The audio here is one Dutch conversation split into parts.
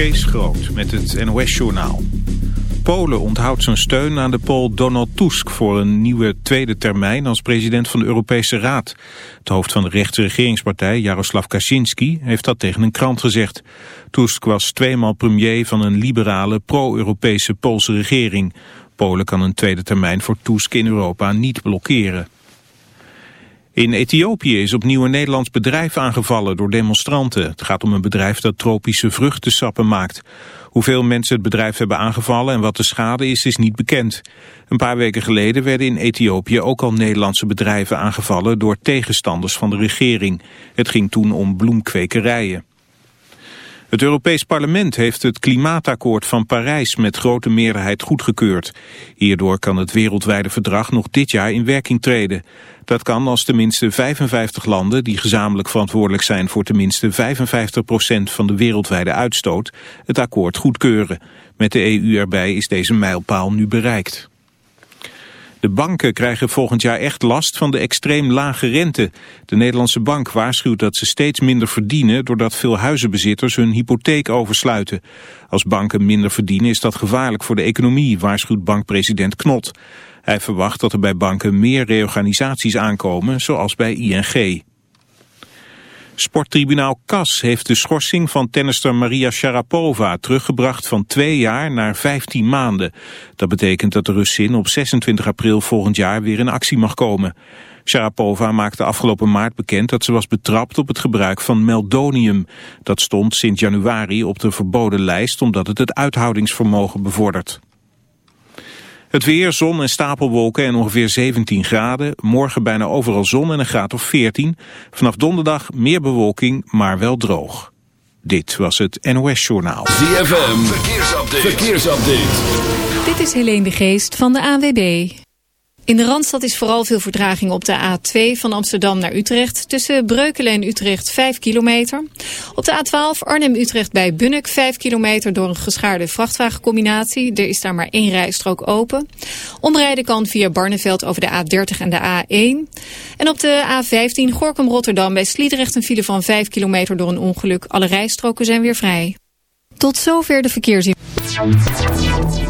Kees Groot met het NOS-journaal. Polen onthoudt zijn steun aan de Pool Donald Tusk voor een nieuwe tweede termijn als president van de Europese Raad. Het hoofd van de rechtse regeringspartij, Jaroslav Kaczynski, heeft dat tegen een krant gezegd. Tusk was tweemaal premier van een liberale pro-Europese Poolse regering. Polen kan een tweede termijn voor Tusk in Europa niet blokkeren. In Ethiopië is opnieuw een Nederlands bedrijf aangevallen door demonstranten. Het gaat om een bedrijf dat tropische vruchtensappen maakt. Hoeveel mensen het bedrijf hebben aangevallen en wat de schade is, is niet bekend. Een paar weken geleden werden in Ethiopië ook al Nederlandse bedrijven aangevallen door tegenstanders van de regering. Het ging toen om bloemkwekerijen. Het Europees Parlement heeft het klimaatakkoord van Parijs met grote meerderheid goedgekeurd. Hierdoor kan het wereldwijde verdrag nog dit jaar in werking treden. Dat kan als tenminste 55 landen die gezamenlijk verantwoordelijk zijn voor tenminste 55% van de wereldwijde uitstoot het akkoord goedkeuren. Met de EU erbij is deze mijlpaal nu bereikt. De banken krijgen volgend jaar echt last van de extreem lage rente. De Nederlandse bank waarschuwt dat ze steeds minder verdienen... doordat veel huizenbezitters hun hypotheek oversluiten. Als banken minder verdienen is dat gevaarlijk voor de economie... waarschuwt bankpresident Knot. Hij verwacht dat er bij banken meer reorganisaties aankomen, zoals bij ING. Sporttribunaal CAS heeft de schorsing van tennister Maria Sharapova teruggebracht van twee jaar naar 15 maanden. Dat betekent dat de Russin op 26 april volgend jaar weer in actie mag komen. Sharapova maakte afgelopen maart bekend dat ze was betrapt op het gebruik van meldonium. Dat stond sinds januari op de verboden lijst omdat het het uithoudingsvermogen bevordert. Het weer, zon en stapelwolken en ongeveer 17 graden. Morgen bijna overal zon en een graad of 14. Vanaf donderdag meer bewolking, maar wel droog. Dit was het NOS Journaal. ZFM, verkeersupdate. verkeersupdate. Dit is Helene de Geest van de AWB. In de Randstad is vooral veel vertraging op de A2 van Amsterdam naar Utrecht. Tussen Breukelen en Utrecht 5 kilometer. Op de A12 Arnhem-Utrecht bij Bunnik 5 kilometer door een geschaarde vrachtwagencombinatie. Er is daar maar één rijstrook open. Omrijden kan via Barneveld over de A30 en de A1. En op de A15 Gorkum-Rotterdam bij Sliedrecht een file van 5 kilometer door een ongeluk. Alle rijstroken zijn weer vrij. Tot zover de verkeersinformatie.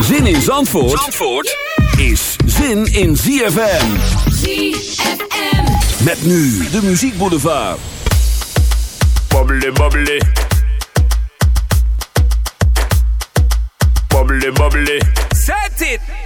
Zin in Zandvoort, Zandvoort is zin in ZFM. ZFM. Met nu de muziekboulevard. Bubbly, bubbly. Bubbly, bubbly. Set it!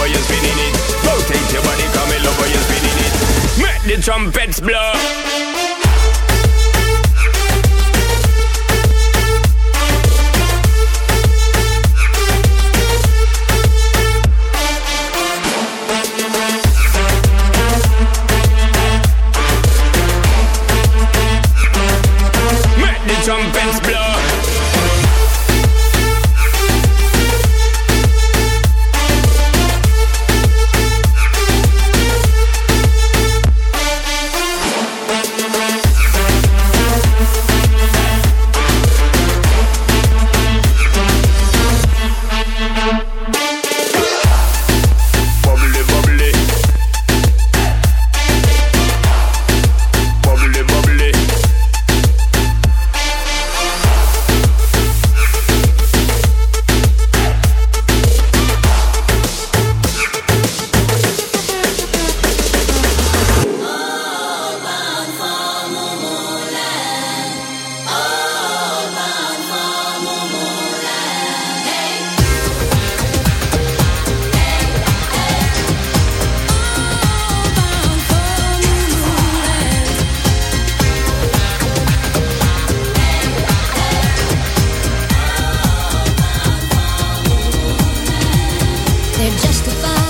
Over, you're spinning it. Rotate your body, come you're spinning it. Make the trumpets blow. justify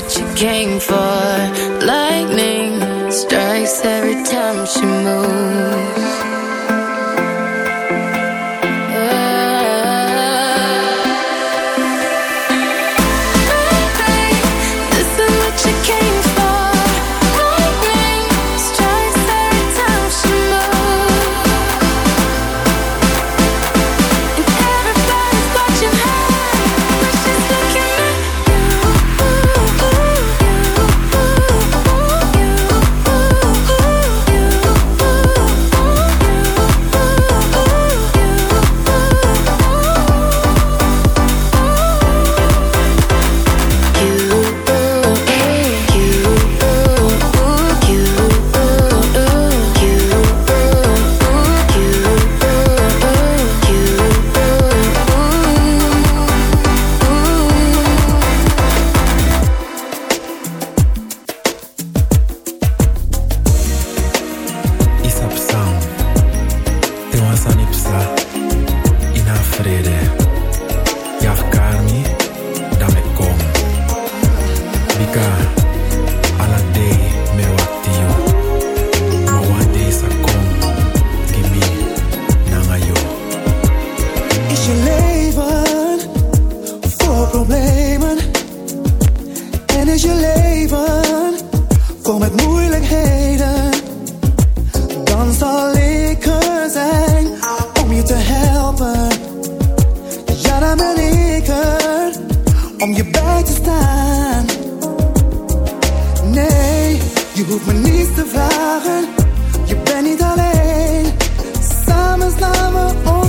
what you came for. Life om je bij te staan. Nee, je hoeft me niets te vragen, je bent niet alleen. Samen slaan we.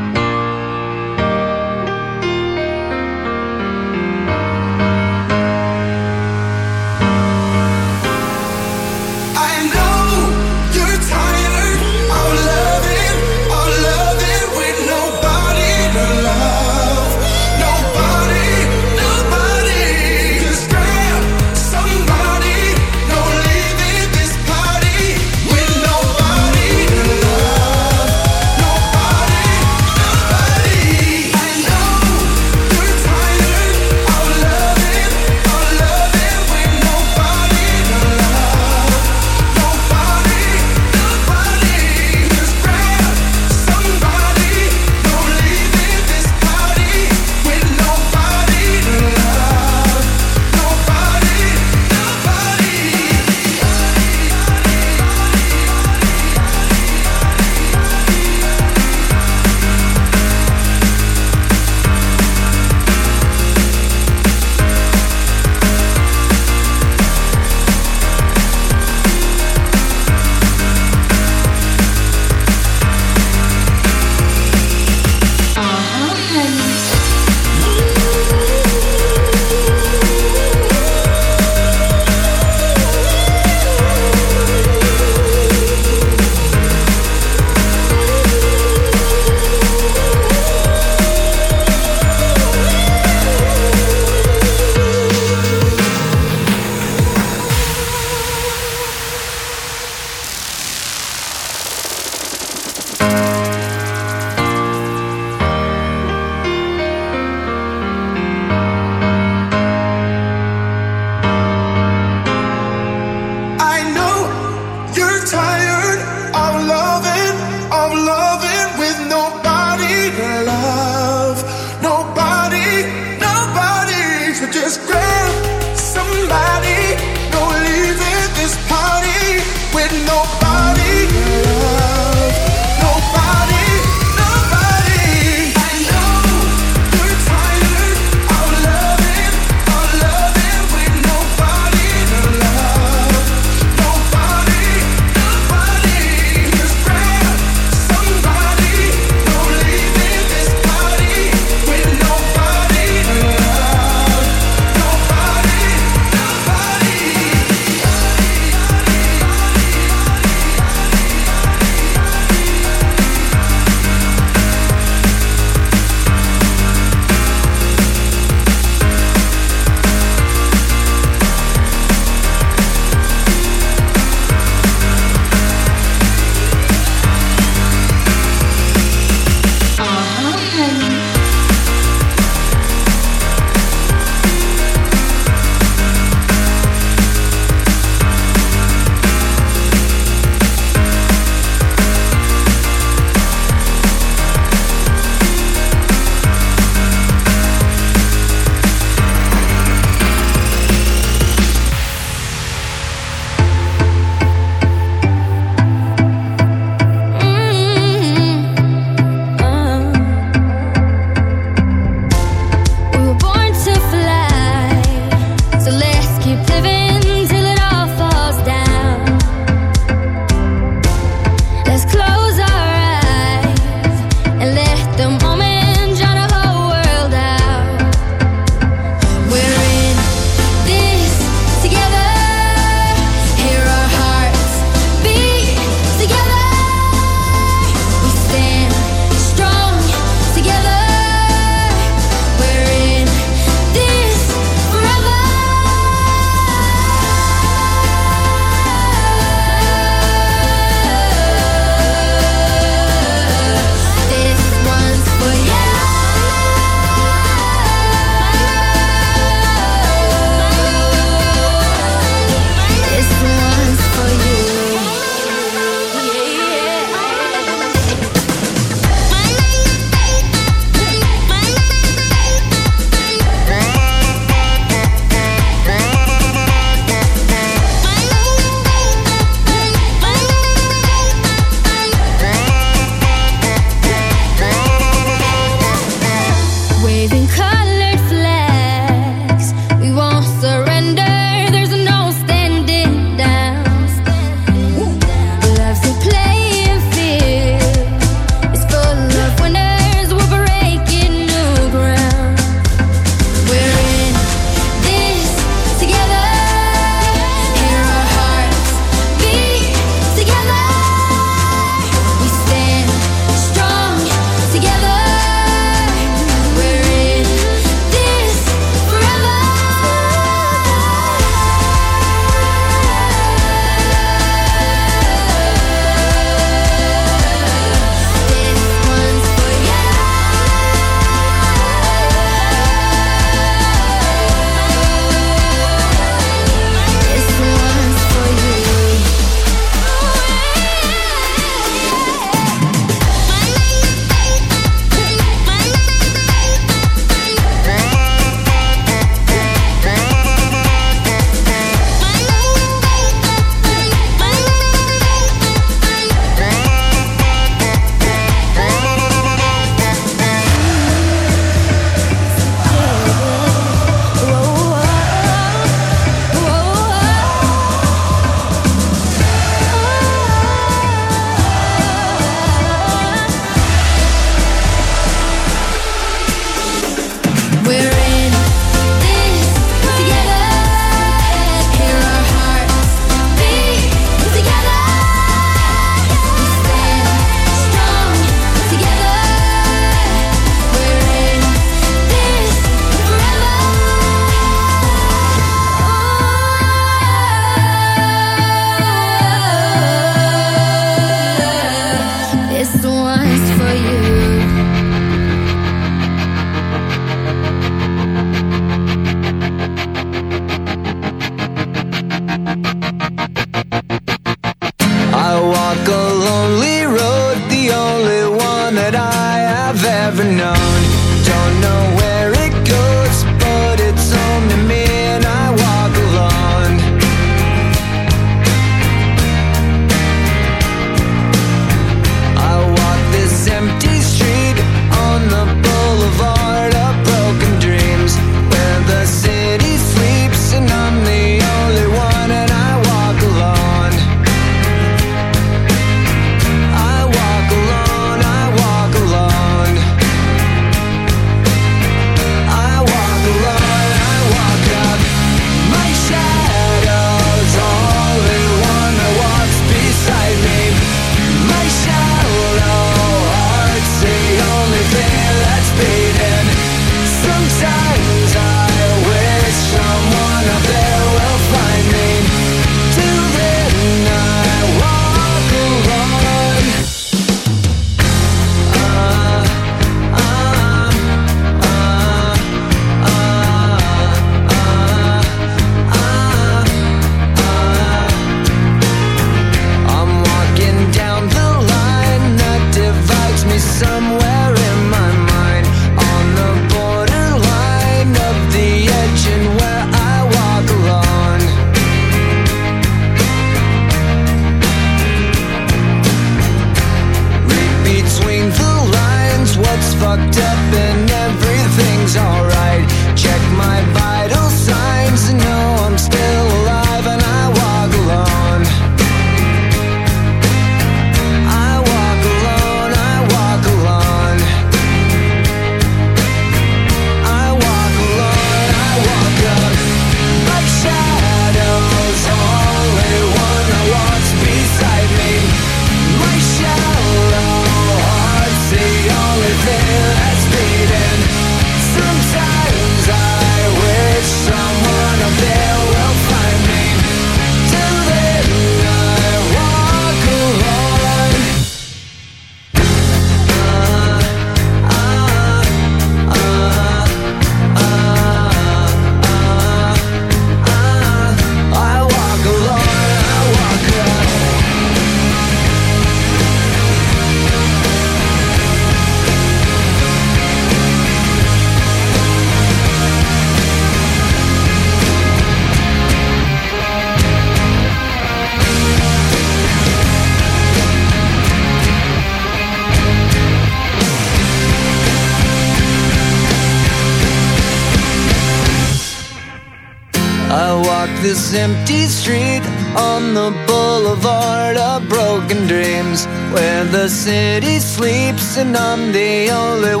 and I'm the only one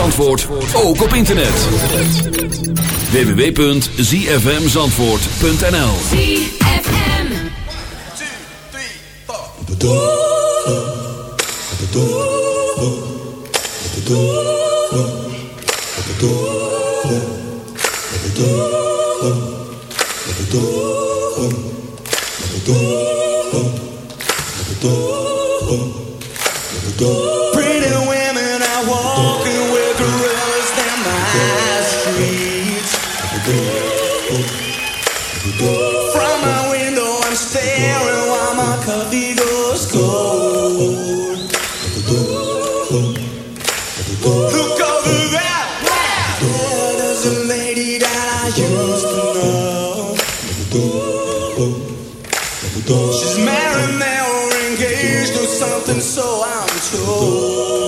Zandvoort ook op internet. www.zfmzandvoort.nl ZFM 1, 2, 3, 4 She's married now or engaged or something, so I'm told.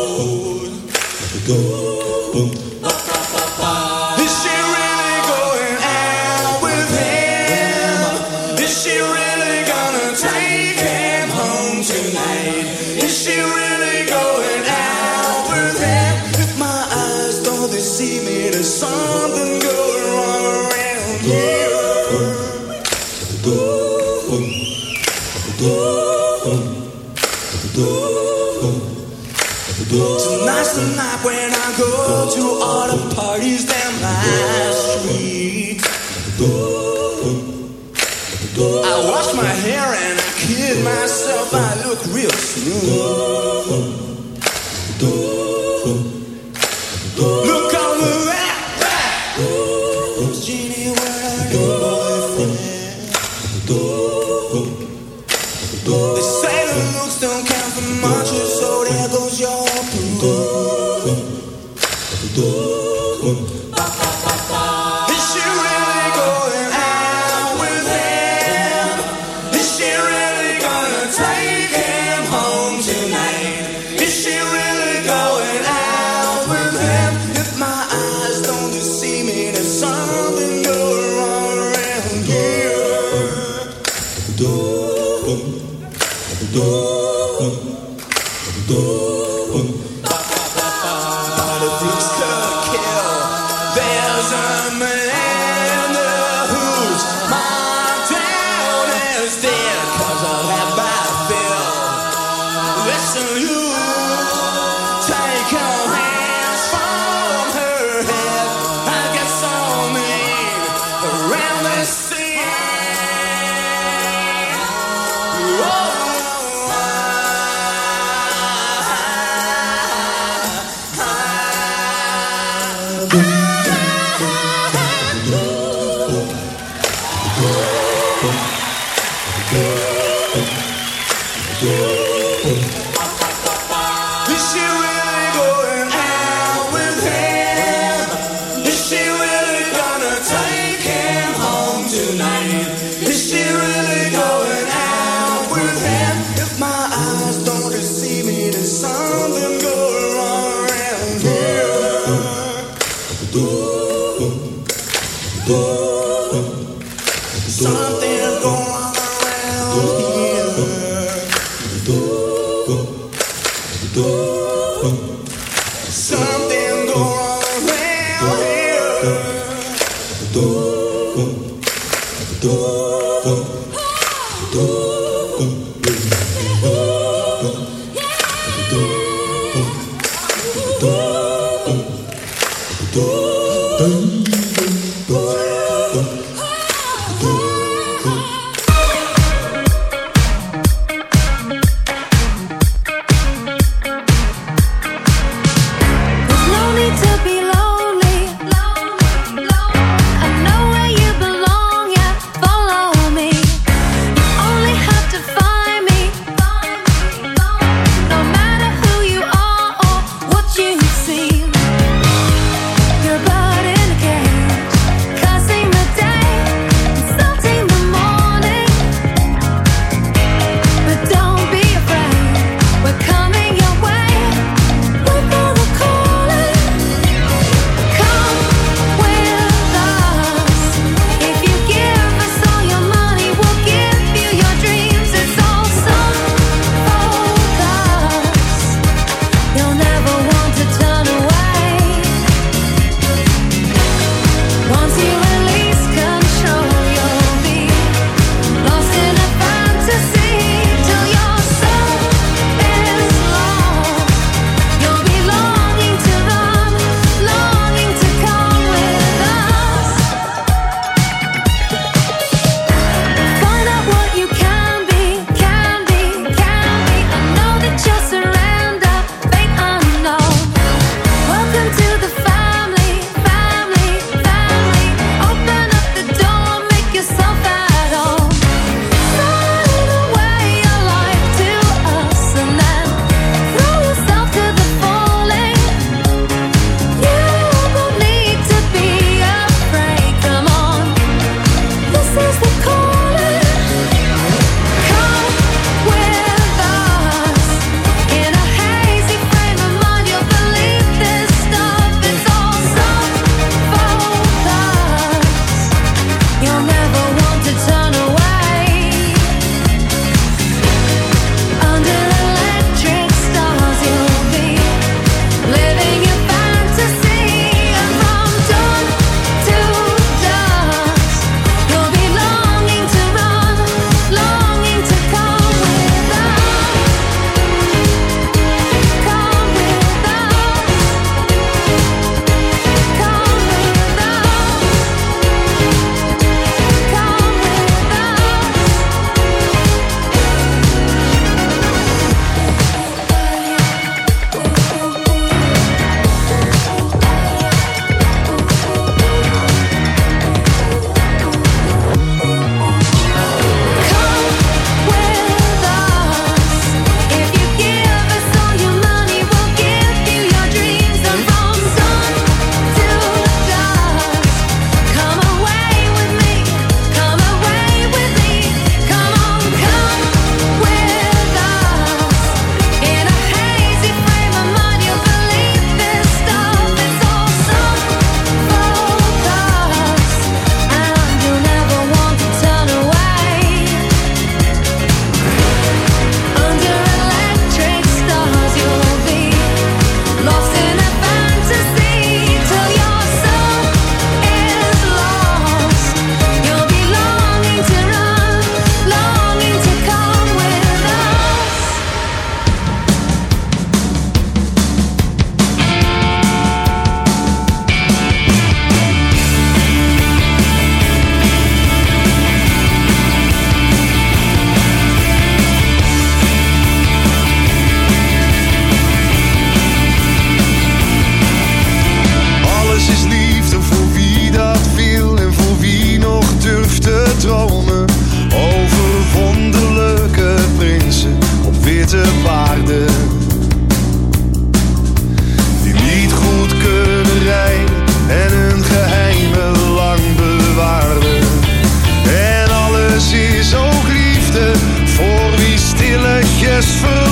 just for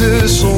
de son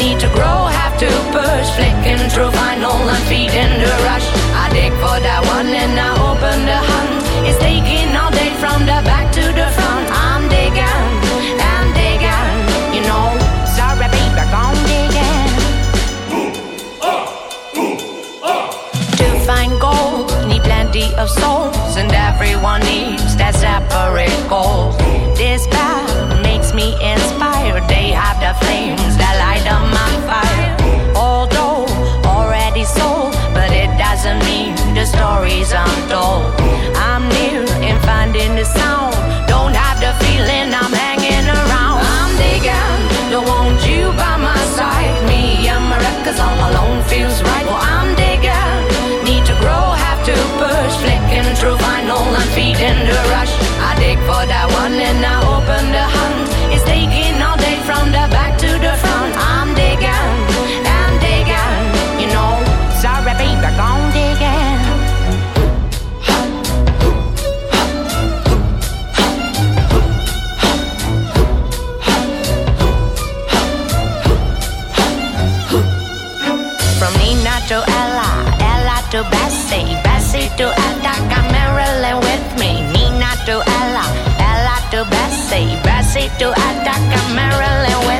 need to grow, have to push. Flicking through vinyl and feeding the rush. I dig for that one and I open the hunt. It's taking all day from the back to the front. I'm digging, I'm digging, you know. Sorry, baby, I'm digging. To find gold, need plenty of souls, and everyone needs that separate goal. This path me inspired. They have the flames that light up my fire. Although already sold, but it doesn't mean the stories untold. I'm near in finding the sound. Don't have the feeling I'm to Attica, Marilyn with me. Nina to Ella, Ella to Bessie, Bessie to Attica, Marilyn with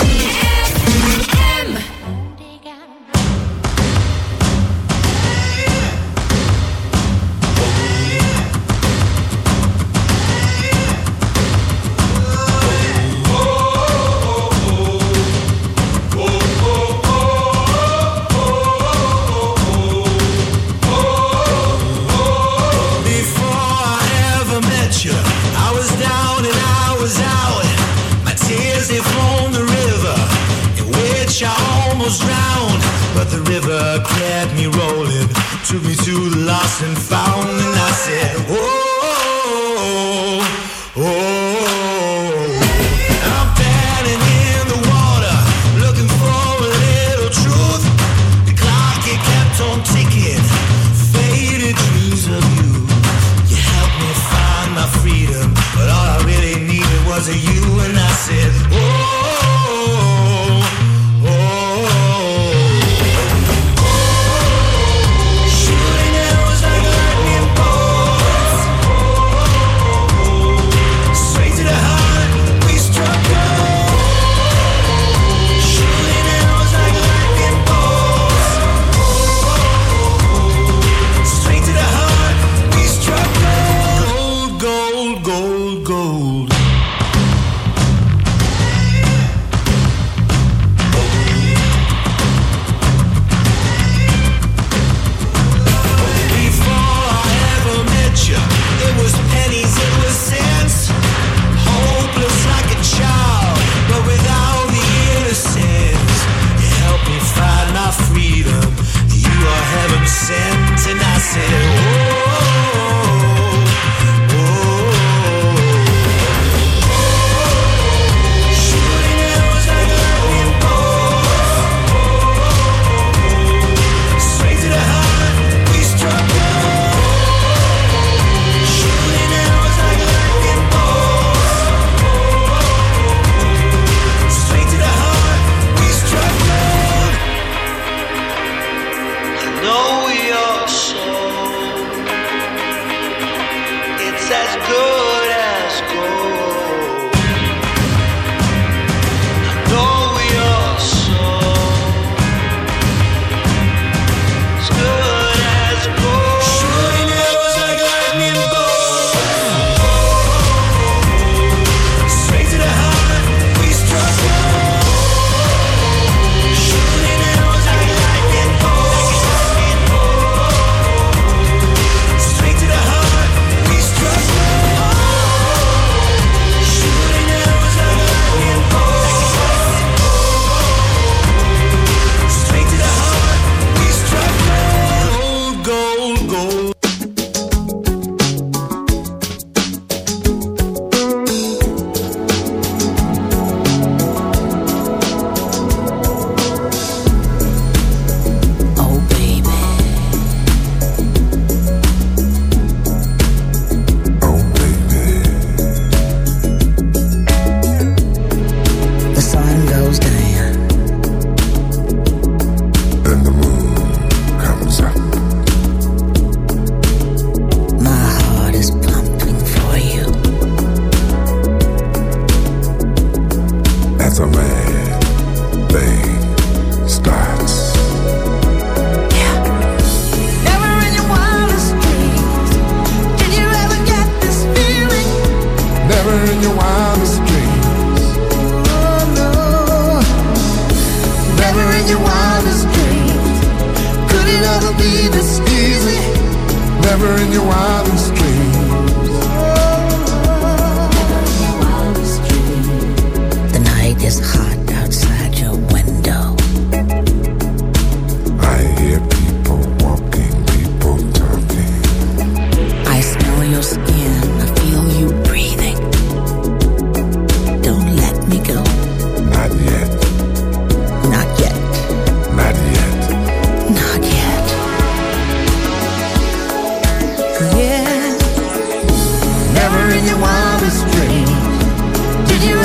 kept me rolling, took me to the lost and found, and I said, Oh, oh, oh. oh. I'm paddling in the water, looking for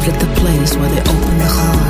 arrived at the place where they opened the heart.